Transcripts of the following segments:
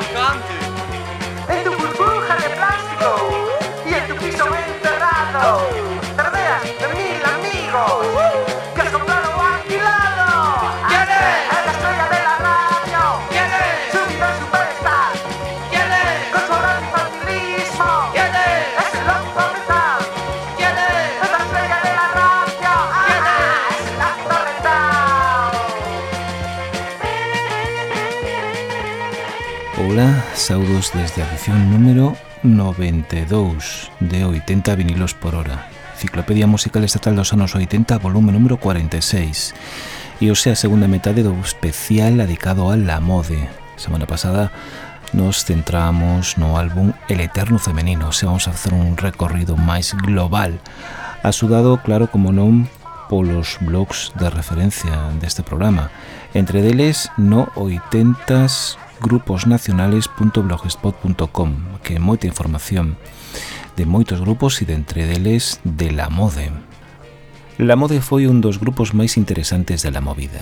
marcante. Saudos desde a edición número 92 de 80 vinilos por hora. Ciclopedia Musical Estatal dos anos 80, volume número 46. E o sea, a segunda metade do especial dedicado a la mode. Semana pasada nos centramos no álbum El Eterno Femenino, o sea, vamos a facer un recorrido máis global. Asudado, claro, como non, polos blogs de referencia deste programa. Entre deles, no 80s gruposnacionales.blogspot.com que é moita información de moitos grupos e de entre deles de La Mode. La Mode foi un dos grupos máis interesantes da la movida.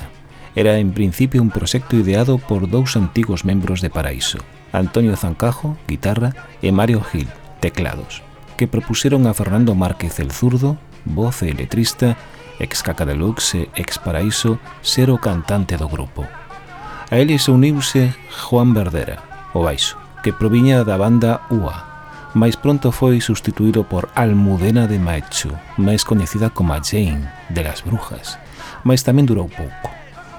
Era en principio un proxecto ideado por dous antigos membros de Paraíso, Antonio Zancajo, guitarra, e Mario Gil, teclados, que propuseron a Fernando Márquez el Zurdo, voz e letrista, ex Caca Deluxe e ex Paraíso, ser o cantante do grupo. A eles uniuse Juan Verdera, o baixo, que proviña da banda UA, máis pronto foi sustituído por Almudena de Maecho, máis coñecida como a Jane de las Brujas, mas tamén durou pouco.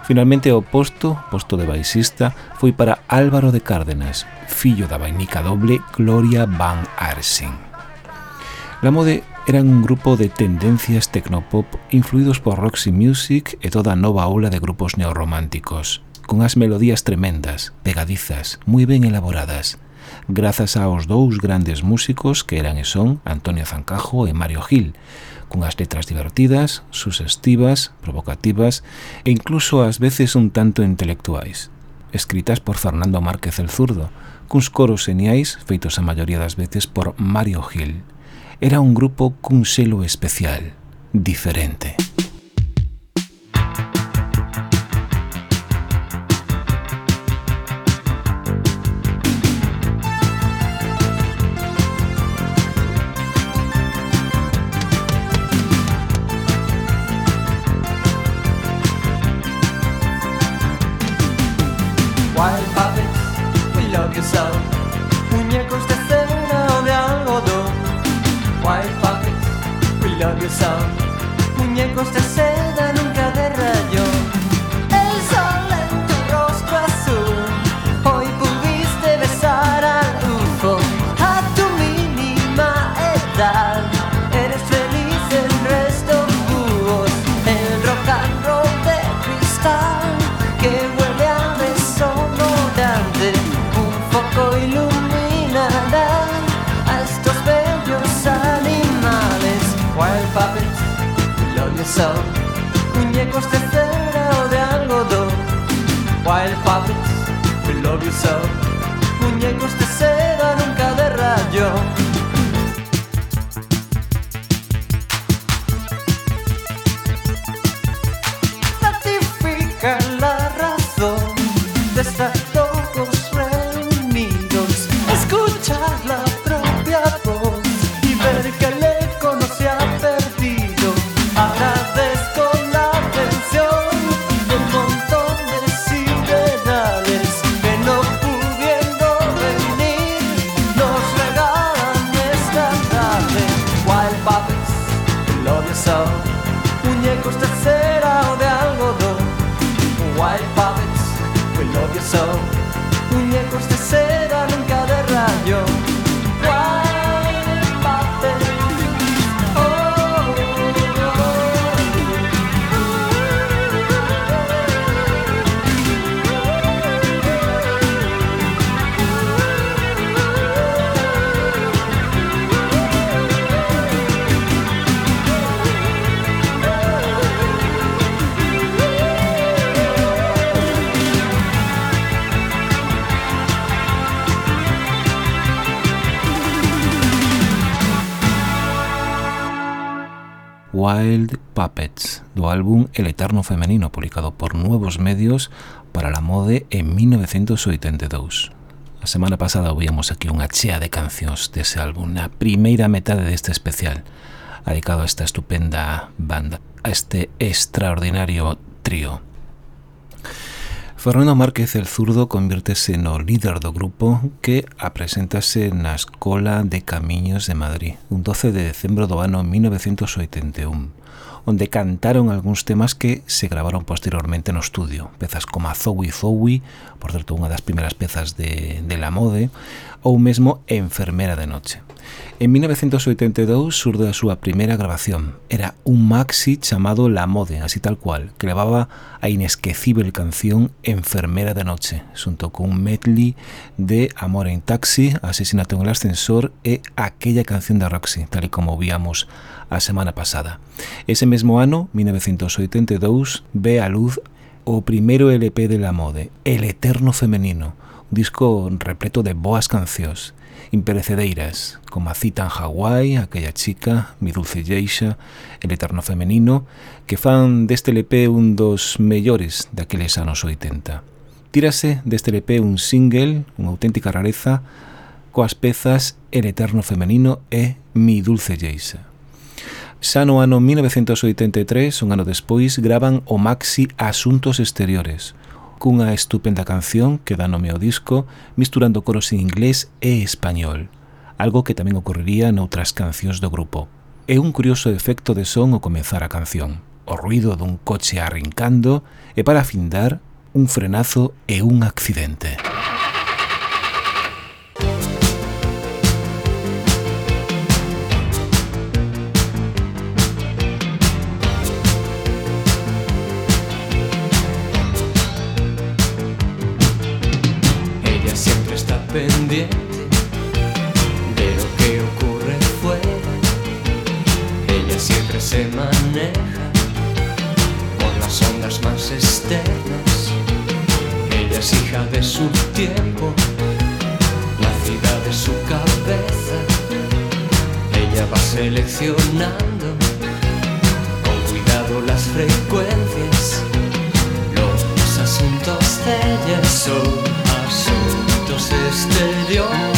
Finalmente o posto, posto de baixista, foi para Álvaro de Cárdenas, fillo da vainica doble Gloria Van Arsen. La Mode eran un grupo de tendencias tecnopop influídos por Roxy Music e toda a nova ola de grupos neorrománticos cunhas melodías tremendas, pegadizas, moi ben elaboradas, grazas aos dous grandes músicos que eran e son Antonio Zancajo e Mario Gil, cunhas letras divertidas, susestivas, provocativas e incluso ás veces un tanto intelectuais. Escritas por Fernando Márquez el Zurdo, cuns coros geniais feitos a maioría das veces por Mario Gil. Era un grupo cun selo especial, diferente. costas Wild Puppets, do álbum El Eterno Femenino, publicado por Nuevos Medios para la Mode en 1982. A semana pasada víamos aquí unha chea de cancións dese álbum, na primeira metade deste especial, dedicado a esta estupenda banda, a este extraordinario trío. Fernando Márquez el Zurdo convirtese no líder do grupo que apresentase na Escola de Camiños de Madrid un 12 de decembro do ano 1981 onde cantaron algúns temas que se gravaron posteriormente no estudio, pezas como a Zowie Zowie, por certo, unha das primeiras pezas de, de la mode, ou mesmo Enfermera de Noche. En 1982 surde a súa primeira grabación. Era un maxi chamado La Mode, así tal cual, que levaba a inesquecível canción Enfermera de Noche, xunto con un medley de Amor en Taxi, Asesinato en el Ascensor e aquella canción da Roxy, tal y como víamos a semana pasada. Ese mesmo ano, 1982, ve a luz o primeiro LP de La Mode, El Eterno Femenino, un disco repleto de boas cancións imperecedeiras, como a cita en Hawái, aquella chica, mi dulce Geisha, el eterno femenino, que fan deste LP un dos mellores daqueles anos 80. Tírase deste LP un single, unha auténtica rareza, coas pezas El eterno femenino e Mi dulce Geisha. Xa no ano 1983, un ano despois, gravan o maxi Asuntos Exteriores, cunha estupenda canción que dá nome ao disco misturando coros en inglés e español, algo que tamén ocorrería noutras cancións do grupo. É un curioso efecto de son ao comenzar a canción, o ruido dun coche arrincando e para afindar un frenazo e un accidente. Seleccionando con cuidado las frecuencias. Los asuntos de ella son asuntos exteriores,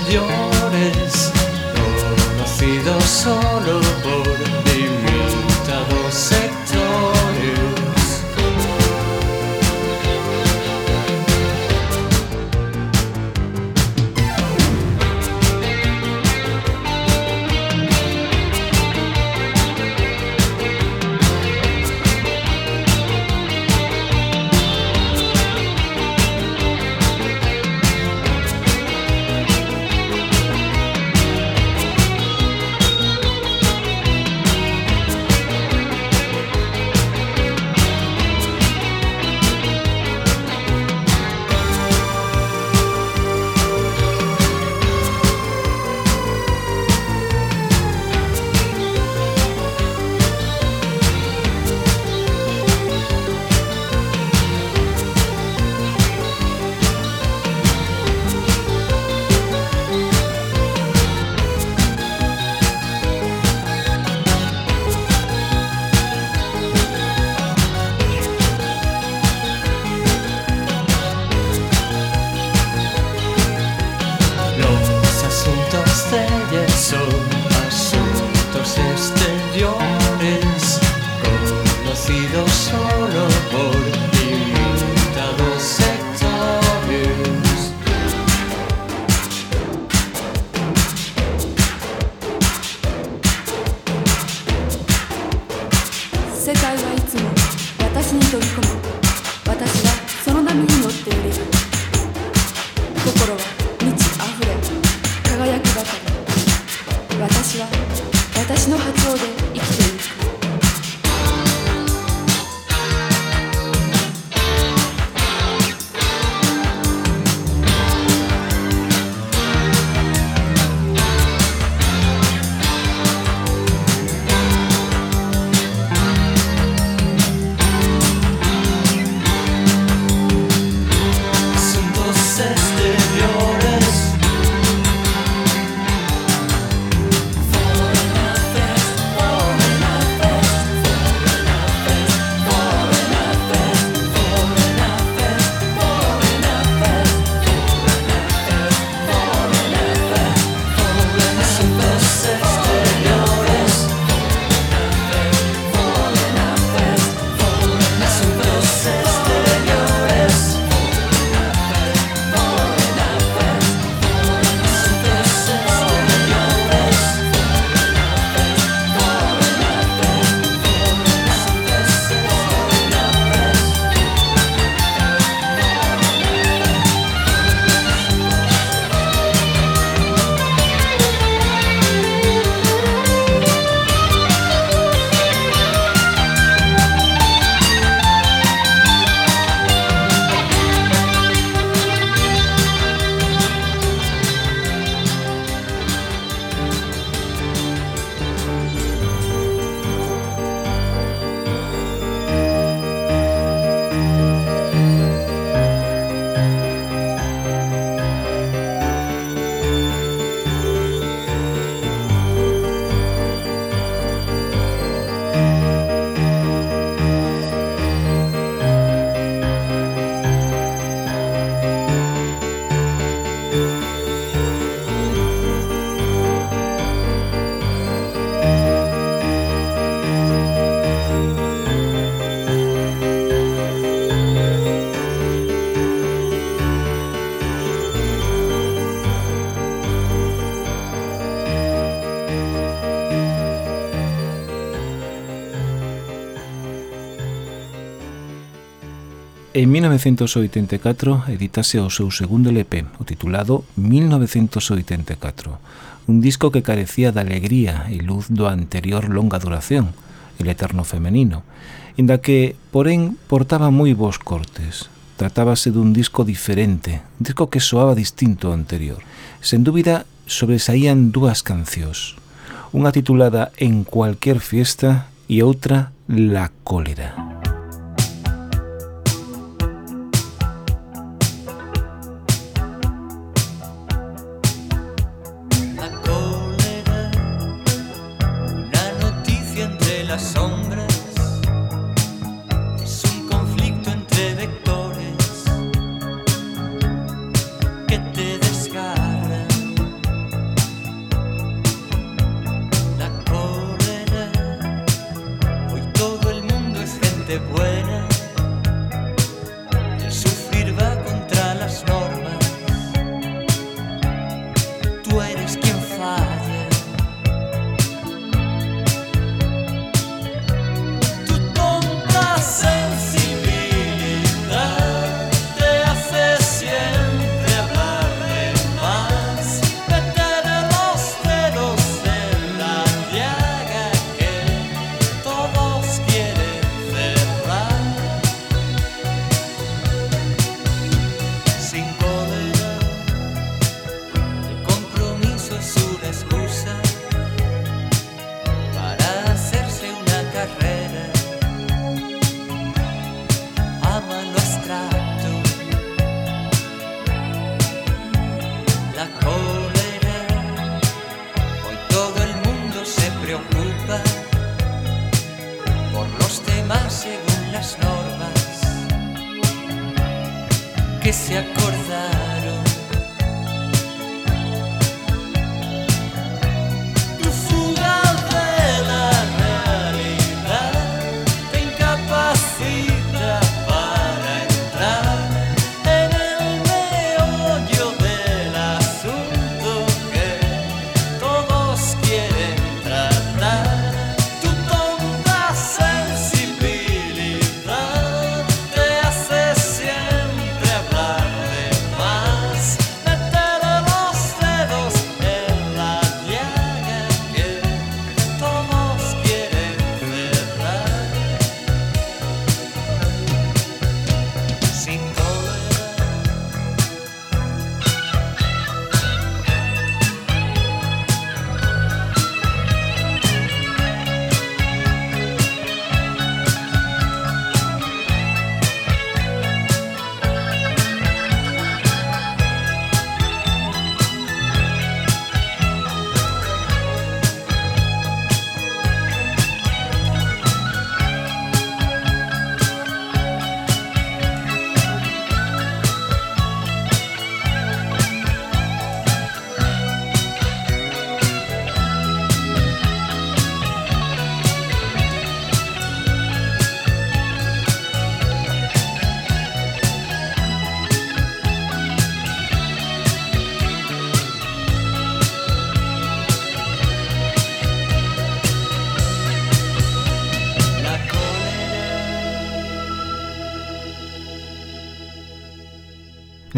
exteriores, conocidos solo por limitados En 1984 editase o seu segundo LP, o titulado 1984, un disco que carecía da alegría e luz do anterior longa duración, El Eterno Femenino, inda que, porén, portaba moi bons cortes. Tratábase dun disco diferente, un disco que soaba distinto ao anterior. Sen dúbida, sobresaían dúas cancións, unha titulada En cualquier fiesta e outra La cólera.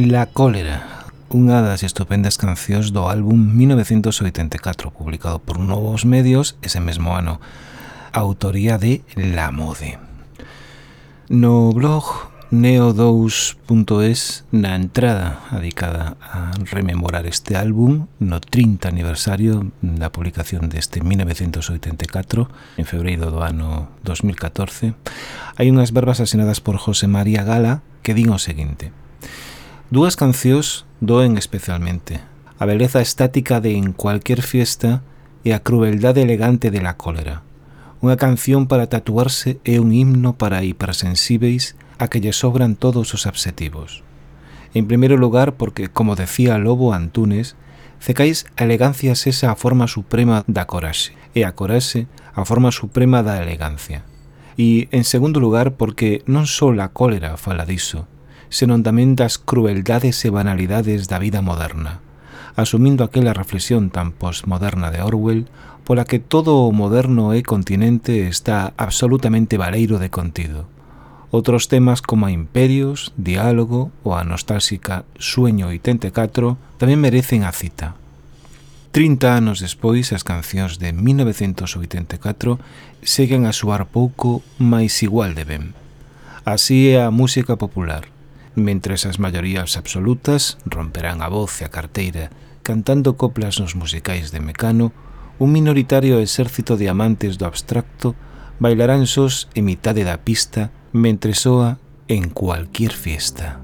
La cólera, unha das estupendas cancións do álbum 1984 publicado por Novos Medios ese mesmo ano, autoría de La Mode. No blog neo2.es na entrada dedicada a rememorar este álbum no 30 aniversario da publicación deste 1984 en febreiro do ano 2014 hai unhas verbas asinadas por José María Gala que din o seguinte Dúas cancións doen especialmente. A beleza estática de En cualquier fiesta e a crueldade elegante de La cólera. Unha canción para tatuarse é un himno para hipersensíveis a que lle sobran todos os obxectivos. En primeiro lugar porque, como decía Lobo Antunes, Cecais a elegancia cesa a forma suprema da coraxe e a coraxe a forma suprema da elegancia. E, en segundo lugar, porque non só a cólera fala diso, senón tamén das crueldades e banalidades da vida moderna, asumindo aquela reflexión tan postmoderna de Orwell pola que todo o moderno e continente está absolutamente valeiro de contido. Outros temas como imperios, diálogo ou a nostálxica Sueño 84 tamén merecen a cita. 30 anos despois, as cancións de 1984 seguen a suar pouco, máis igual de ben. Así é a música popular, mentres as maiorías absolutas romperán a voz e a carteira, cantando coplas nos musicais de Mecano, un minoritario exército de amantes do abstracto bailarán sós en mitade da pista mentre soa en cualquier fiesta.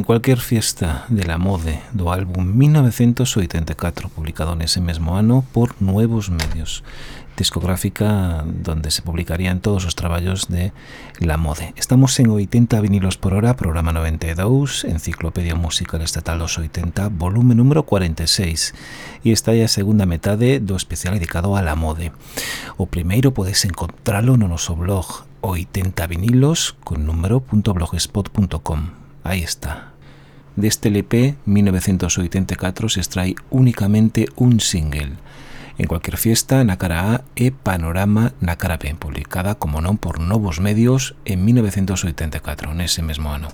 En cualquier fiesta de la mode do álbum 1984 publicado nese mesmo ano por Nuevos Medios discográfica donde se publicarían todos os traballos de La Mode. Estamos en 80 vinilos por hora, programa 92, Enciclopedia Musical Estatal dos 80, volume número 46. E esta é a segunda metade do especial dedicado a La Mode. O primeiro podes encontralo no noso blog 80 vinilos con número.blogspot.com. Aí está. Deste LP, 1984, se extrai únicamente un single. En cualquier fiesta, na cara A e Panorama na cara B, publicada, como non, por Novos Medios en 1984, nese mesmo ano.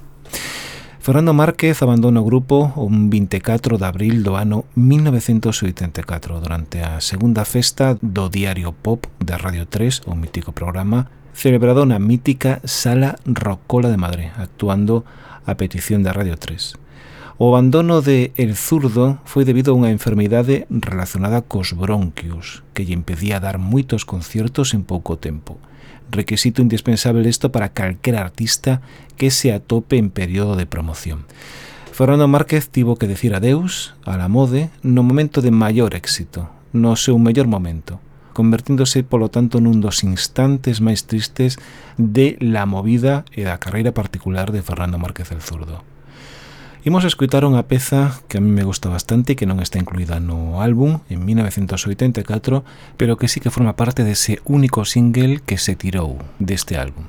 Fernando Márquez abandona o grupo un 24 de abril do ano 1984 durante a segunda festa do Diario Pop da Radio 3, o mítico programa, celebrado na mítica Sala Rocola de Madrid, actuando a petición da Radio 3. O abandono de El Zurdo foi debido a unha enfermidade relacionada cos bronquios, que lle impedía dar moitos concertos en pouco tempo. Requisito indispensable isto para calquera artista que se atope en período de promoción. Fernando Márquez tivo que decir adeus a la mode no momento de maior éxito, no seu mellor momento convertíndose, polo tanto, nun dos instantes máis tristes de la movida e da carreira particular de Fernando Márquez el Zurdo. Imos a escutar unha peza que a mí me gusta bastante que non está incluída no álbum en 1984, pero que sí que forma parte dese único single que se tirou deste álbum.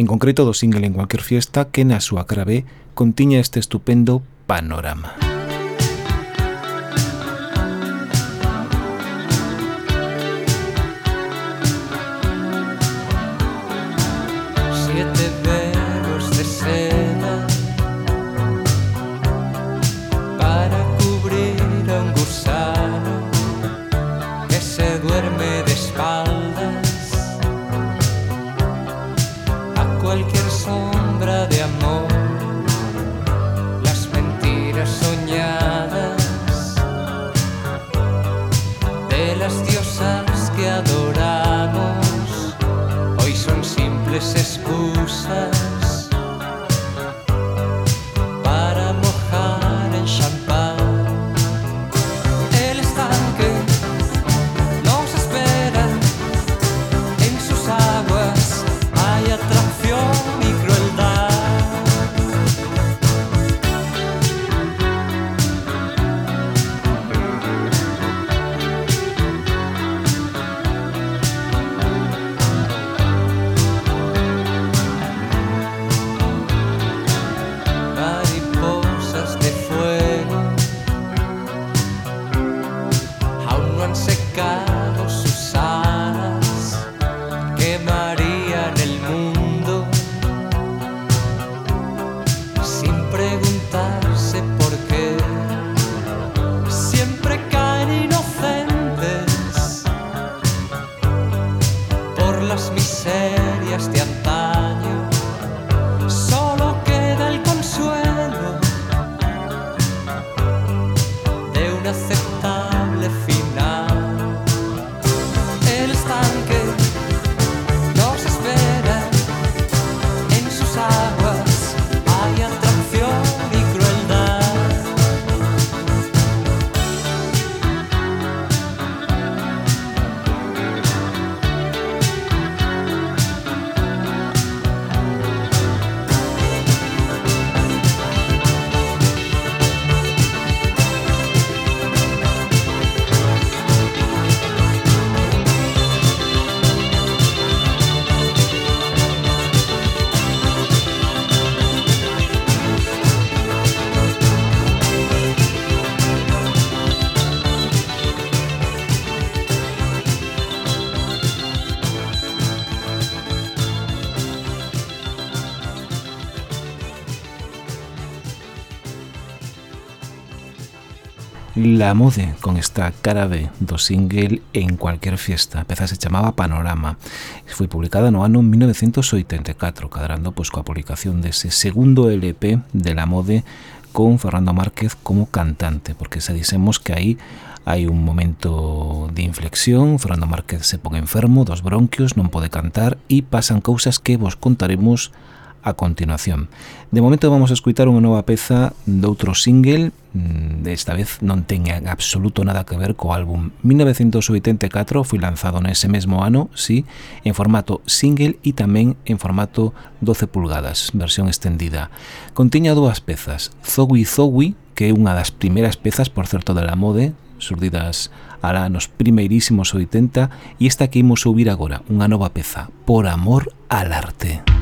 En concreto do single En cualquier fiesta que na súa cara B contiña este estupendo panorama. La Mode con esta cara B do single En cualquier fiesta. A peza se chamaba Panorama. Foi publicada no ano 1984, cadrando pois, coa publicación dese segundo LP de La Mode con Fernando Márquez como cantante, porque se dixemos que aí hai un momento de inflexión, Fernando Márquez se pon enfermo dos bronquios, non pode cantar e pasan cousas que vos contaremos a continuación. De momento vamos a escutar unha nova peza doutro single, mm, desta vez non ten en absoluto nada que ver co álbum. 1984 foi lanzado nese mesmo ano, sí, en formato single e tamén en formato 12 pulgadas, versión estendida. Contiña dúas pezas, Zowie Zowie, que é unha das primeiras pezas, por certo, de la mode, surdidas alá nos primeirísimos 80, e esta que imos ouvir agora, unha nova peza, Por amor al arte. Música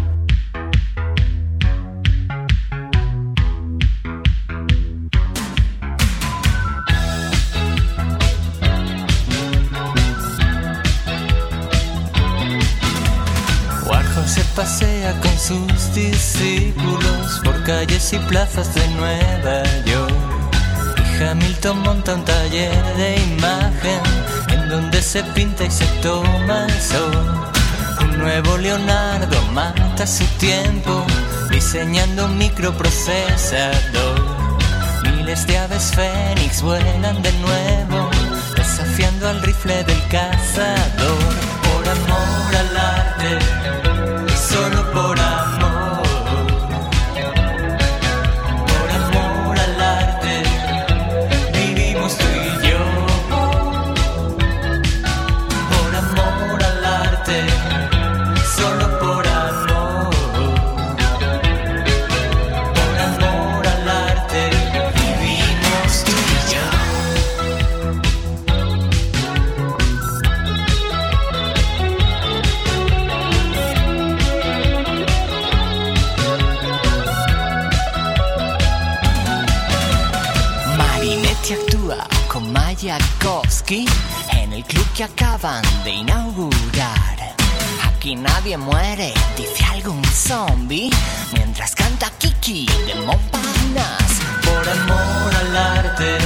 pasea con sus discípulos por calles y plazas de Nueva York. Y Hamilton monta un taller de imagen en donde se pinta y se toma el sol. Un nuevo Leonardo mata su tiempo diseñando un microprocesador. Miles de aves fénix vuelan de nuevo, desafiando al rifle del cazador por amor al arte En el club que acaban de inaugurar. Aquí nadie muere, dice algún zombie, mientras canta Kiki de Montparnasse. Por amor al arte,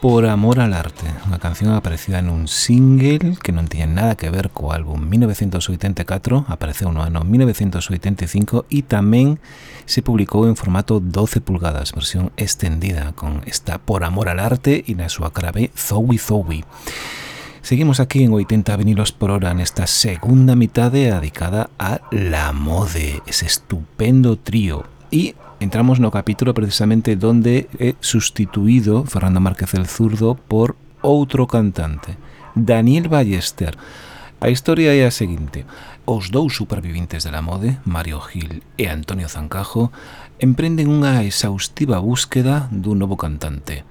Por amor al arte, unha canción aparecida en un single que non tiña nada que ver co álbum 1984, apareceu no ano 1985 e tamén se publicou en formato 12 pulgadas, versión extendida, con esta Por amor al arte e na súa B, Zowie Zowie. Seguimos aquí en 80 vinilos por hora nesta segunda mitade dedicada a La Mode, ese estupendo trío. E entramos no capítulo precisamente donde é sustituído Fernando Márquez el Zurdo por outro cantante, Daniel Ballester. A historia é a seguinte. Os dous supervivintes de la mode, Mario Gil e Antonio Zancajo, emprenden unha exhaustiva búsqueda dun novo cantante.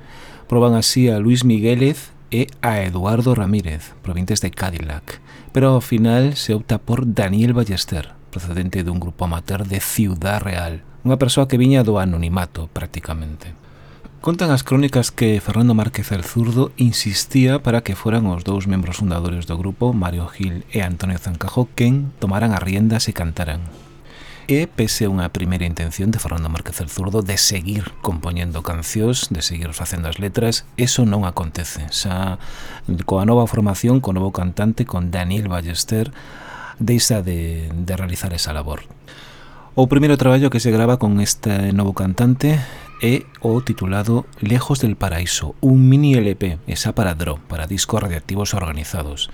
Proban así a Luis Miguelez e a Eduardo Ramírez, provintes de Cadillac, pero ao final se opta por Daniel Ballester, procedente dun grupo amateur de Ciudad Real, unha persoa que viña do anonimato prácticamente. Contan as crónicas que Fernando Márquez el Zurdo insistía para que foran os dous membros fundadores do grupo, Mario Gil e Antonio Zancajo, quen tomaran as riendas e cantaran. E pese unha primeira intención de Fernando Márquez el Zurdo de seguir compoñendo cancións, de seguir facendo as letras, eso non acontece. Xa coa nova formación, co novo cantante, con Daniel Ballester, deixa de, de realizar esa labor. O primeiro traballo que se grava con este novo cantante é o titulado Lejos del Paraíso, un mini LP, esa para DRO, para discos radiactivos organizados.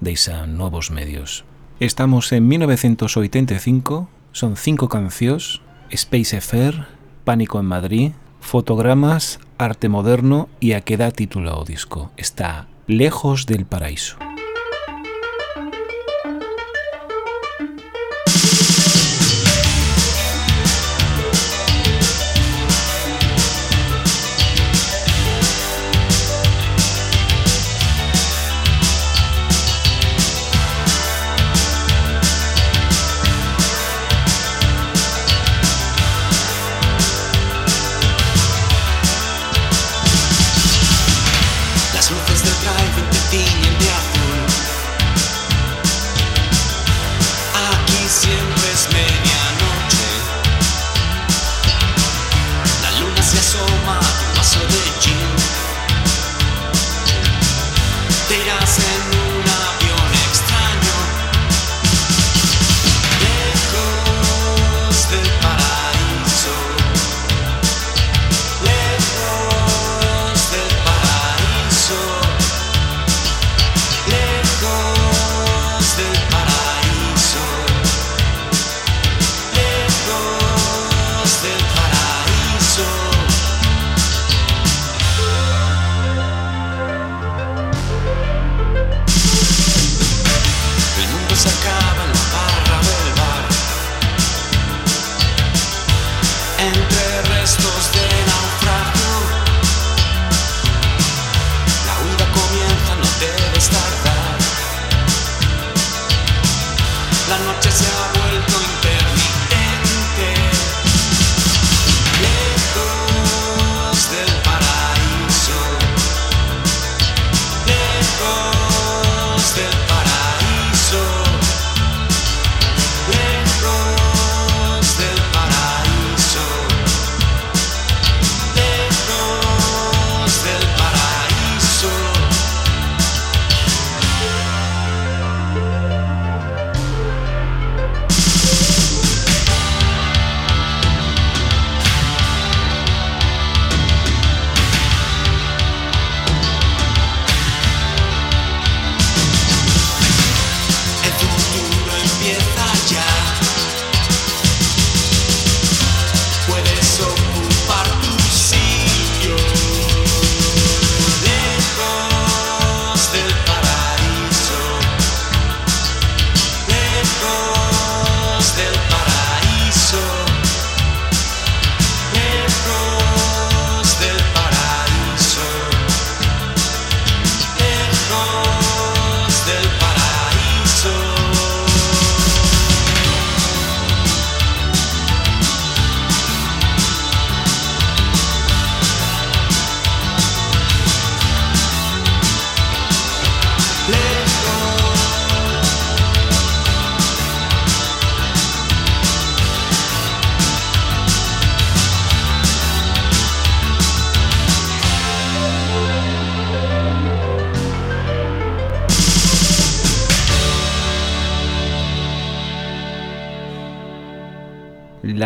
Deixa novos medios. Estamos en 1985, son cinco cancións, Space Affair, Pánico en Madrid, Fotogramas, Arte Moderno e a que dá título ao disco. Está Lejos del Paraíso.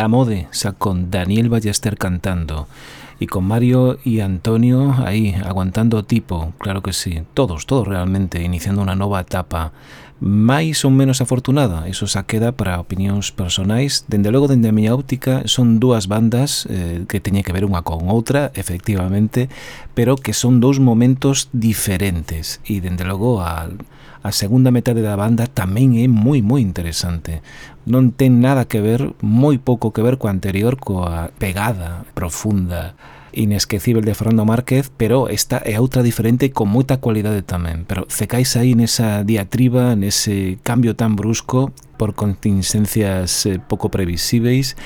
Mode, o con Daniel Ballester cantando y con Mario y Antonio aí aguantando tipo, claro que sí, todos, todos realmente iniciando unha nova etapa máis ou menos afortunada, iso xa queda para opinións personais. Dende logo, dende a miña óptica, son dúas bandas eh, que teñen que ver unha con outra, efectivamente, pero que son dous momentos diferentes. E, dende logo, a, a segunda metade da banda tamén é moi, moi interesante. Non ten nada que ver, moi pouco que ver coa anterior, coa pegada profunda inesquecível de Fernando Márquez, pero esta é outra diferente con moita cualidade tamén. Pero cecais aí nesa diatriba, nese cambio tan brusco por contingencias eh, pouco previsíveis.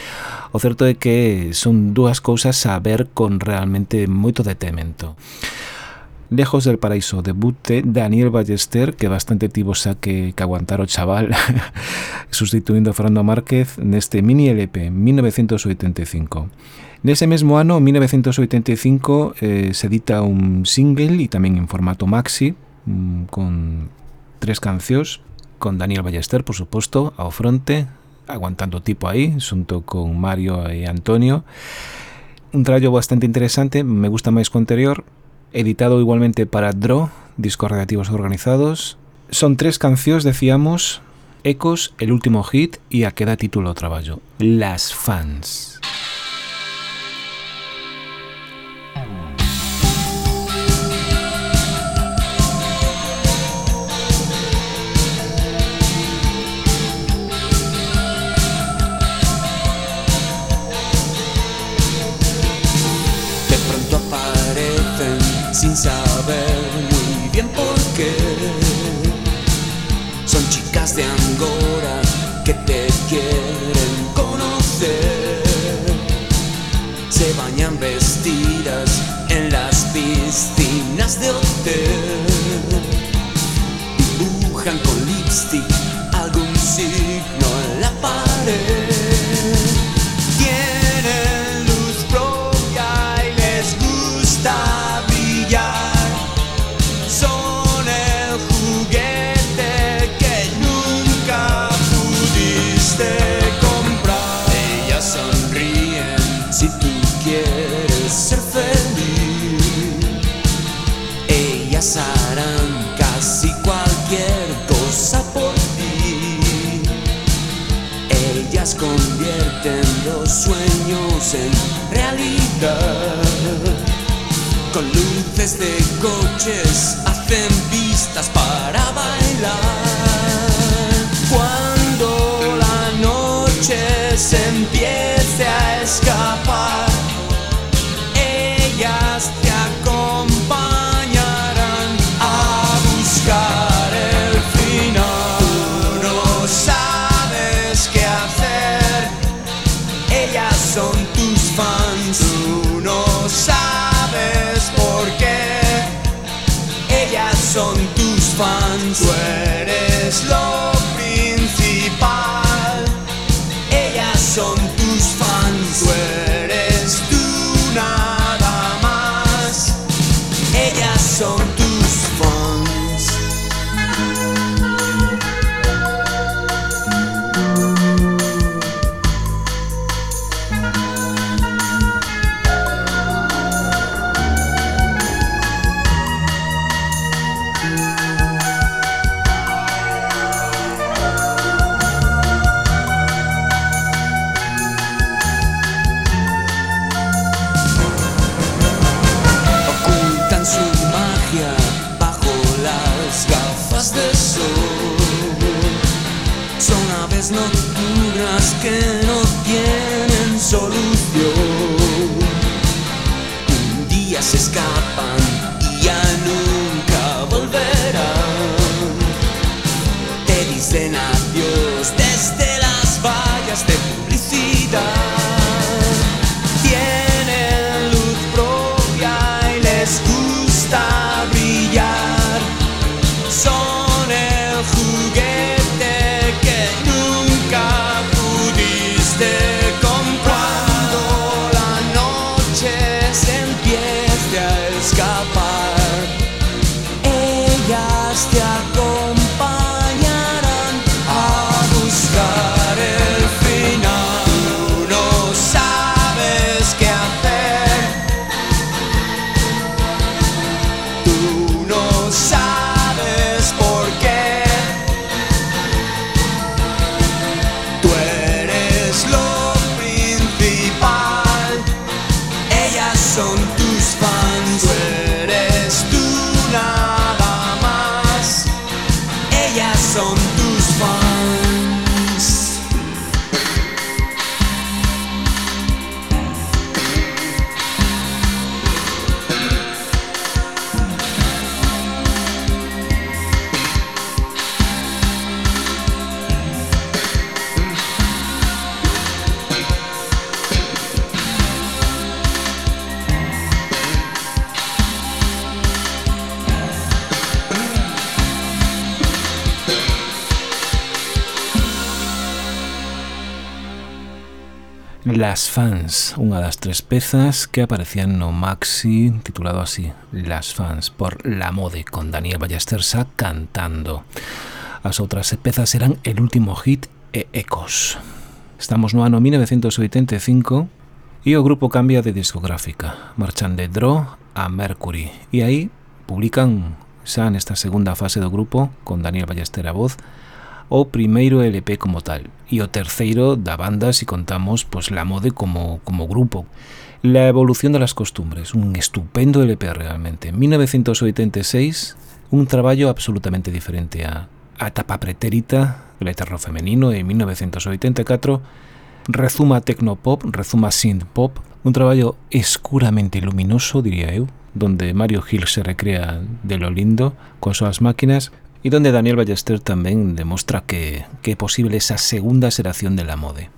O certo é que son dúas cousas a ver con realmente moito detemento. Lejos del Paraíso debute Daniel Ballester, que bastante tivo xa que, que aguantar o chaval, sustituindo a Fernando Márquez neste mini LP 1985. Nese mesmo ano, 1985, eh, se edita un single e tamén en formato maxi, mm, con tres cancións, con Daniel Ballester, por suposto, ao fronte, aguantando tipo aí, xunto con Mario e Antonio. Un traballo bastante interesante, me gusta máis co anterior, editado igualmente para Draw, discos relativos organizados. Son tres cancións, decíamos, Ecos, el último hit e a que dá título ao traballo, Las Fans. Sin saber muy bien por qué. Son chicas de Angora que te quieren conocer. Se bañan vestidas en las piscinas de hotel. Dibujan con lipstick algún signo en la pared. En realidad. Con luces de coches hacen vistas para bailar. is God by Fans, unha das tres pezas que aparecían no maxi titulado así Las Fans por La Mode con Daniel Ballestersa cantando. As outras pezas eran El Último Hit e Ecos. Estamos no ano 1985 e o grupo cambia de discográfica. Marchan de Draw a Mercury e aí publican xa nesta segunda fase do grupo con Daniel Ballester a voz o primeiro LP como tal, e o terceiro da banda se si contamos pois, la mode como, como grupo. La evolución de las costumbres, un estupendo LP realmente. En 1986, un traballo absolutamente diferente a, a tapa pretérita, leterro femenino, en 1984, rezuma tecnopop, rezuma synthpop, un traballo escuramente luminoso, diría eu, donde Mario Hill se recrea de lo lindo con súas máquinas, e donde Daniel Ballester tamén demostra que, que é posible esa segunda xeración de la mode.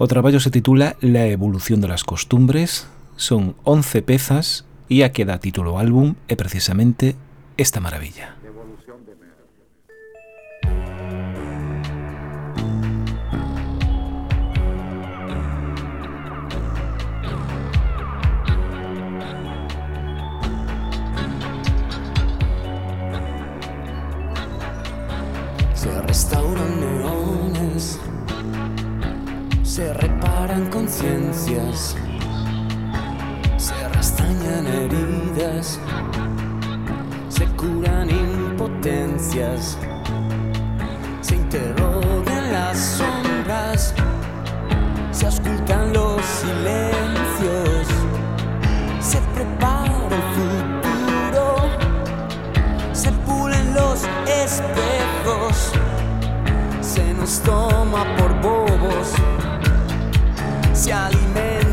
O traballo se titula La evolución de las costumbres, son 11 pezas e a que dá título ao álbum é precisamente esta maravilla. Restauran neones, se reparan conciencias, se restañan heridas, se curan impotencias, se interrogan las sombras, se auscultan los silencios, se prepara el futuro, se pulen los espejos, nos toma por bobos, se alimenta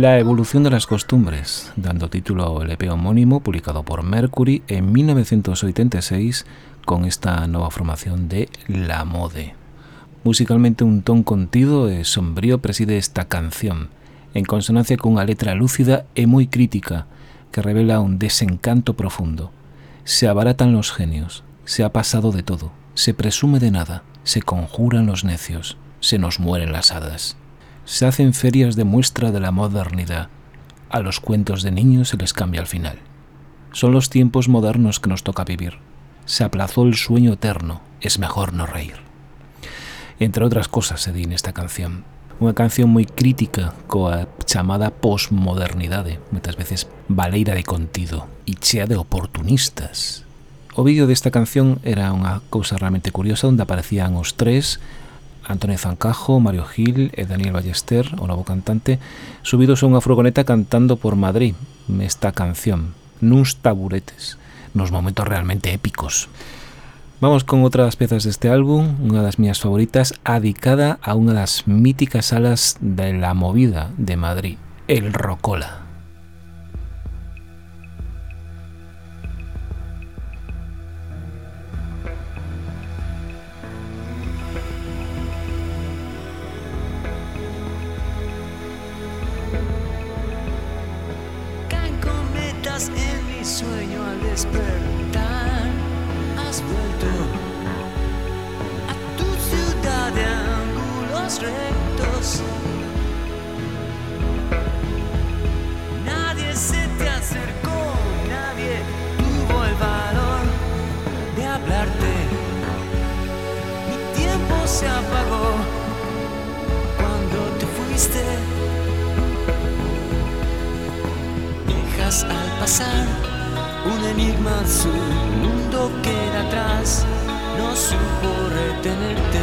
La evolución de las costumbres, dando título ao LP homónimo publicado por Mercury en 1986 con esta nova formación de La Mode. Musicalmente un ton contido e sombrío preside esta canción, en consonancia cunha letra lúcida e moi crítica que revela un desencanto profundo. Se abaratan los genios, se ha pasado de todo, se presume de nada, se conjuran los necios, se nos mueren las hadas. se hacen ferias de muestra de la modernidad. A los cuentos de niños se les cambia al final. Son los tiempos modernos que nos toca vivir. Se aplazó el sueño eterno, es mejor no reír. Entre otras cosas se di en esta canción. Unha canción moi crítica coa chamada posmodernidade, moitas veces baleira de contido e chea de oportunistas. O vídeo desta canción era unha cousa realmente curiosa onde aparecían os tres Antonio Zancajo, Mario Gil e Daniel Ballester, o novo cantante, subidos a unha furgoneta cantando por Madrid esta canción, nuns taburetes, nos momentos realmente épicos. Vamos con outras pezas deste álbum, unha das miñas favoritas, adicada a unha das míticas salas de la movida de Madrid, el Rocola. Despertar. Has vuelto a tu ciudad de ángulos rectos. Nadie se te acercó, nadie tuvo el valor de hablarte. Mi tiempo se apagó cuando te fuiste. Dejas al pasar un enigma un mundo queda atrás, no supo retenerte.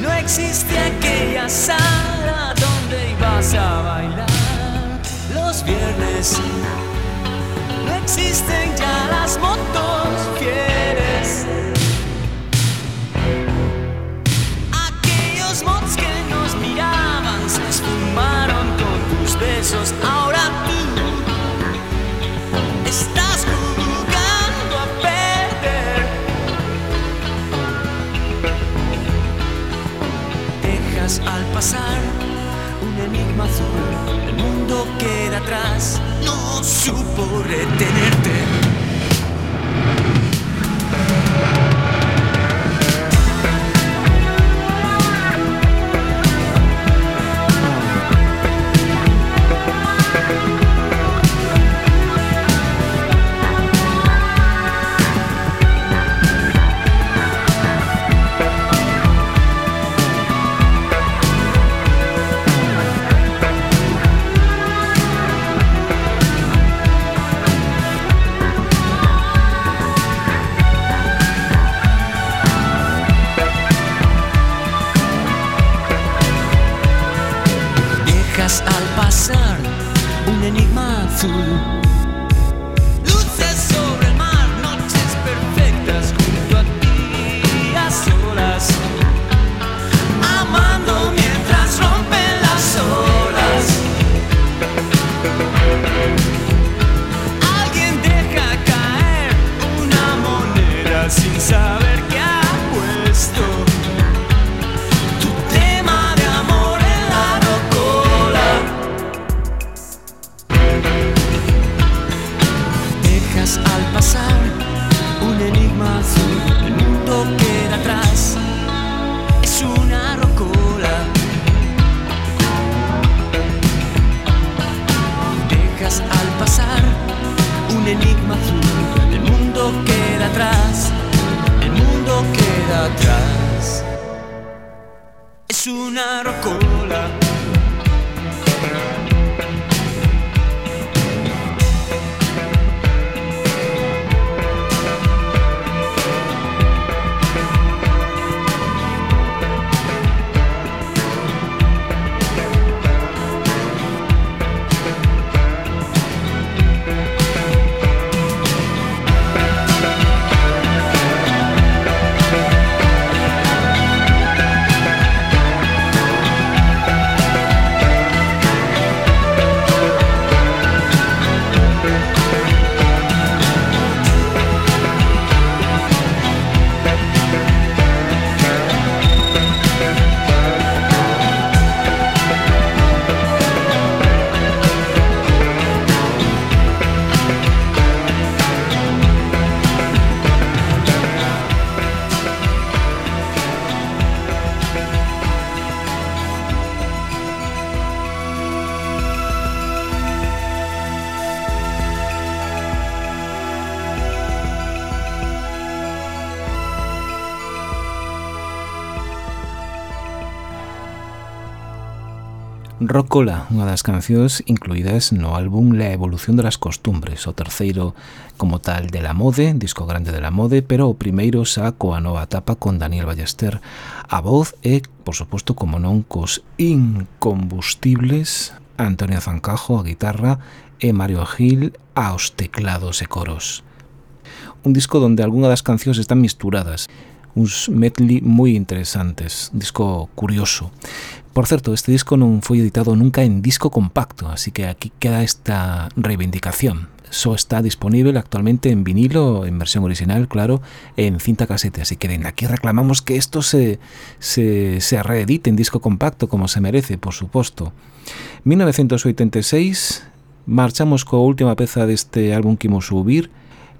No existe aquella sala donde ibas a bailar los viernes. No existen ya las motos fieles. Ahora tú estás jugando a perder. Dejas al pasar un enigma azul. El mundo queda atrás. No supo retenerte. Rocola, unha das cancións incluídas no álbum La evolución das costumbres, o terceiro como tal de la mode, disco grande de la mode, pero o primeiro xa coa nova etapa con Daniel Ballester. A voz e, por suposto, como non, cos incombustibles Antonio Zancajo a guitarra e Mario Gil aos teclados e coros. Un disco donde algunha das cancións están misturadas, uns medley moi interesantes, disco curioso. Por certo, este disco non foi editado nunca en disco compacto, así que aquí queda esta reivindicación. Só está disponible actualmente en vinilo, en versión original, claro, en cinta casete. Así que dende aquí reclamamos que esto se, se, se reedite en disco compacto, como se merece, por suposto. 1986, marchamos coa última peza deste álbum que imos subir,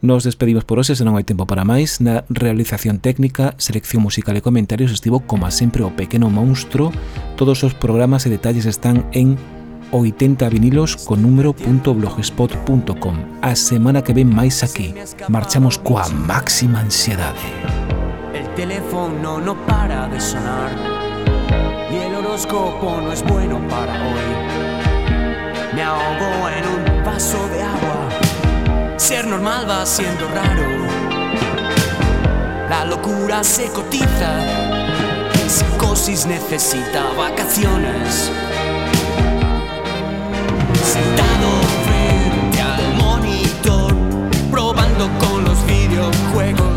Nos despedimos por hoxe, se non hai tempo para máis. Na realización técnica, selección musical e comentarios estivo, como sempre, o pequeno monstro. Todos os programas e detalles están en 80 vinilos con número.blogspot.com A semana que ven máis aquí Marchamos coa máxima ansiedade El teléfono no para de sonar y el horóscopo no es bueno para hoy. Me ahogo en un vaso de agua. Ser normal va siendo raro. La locura se cotiza. Psicosis necesita vacaciones. Sentado frente al monitor, probando con los videojuegos,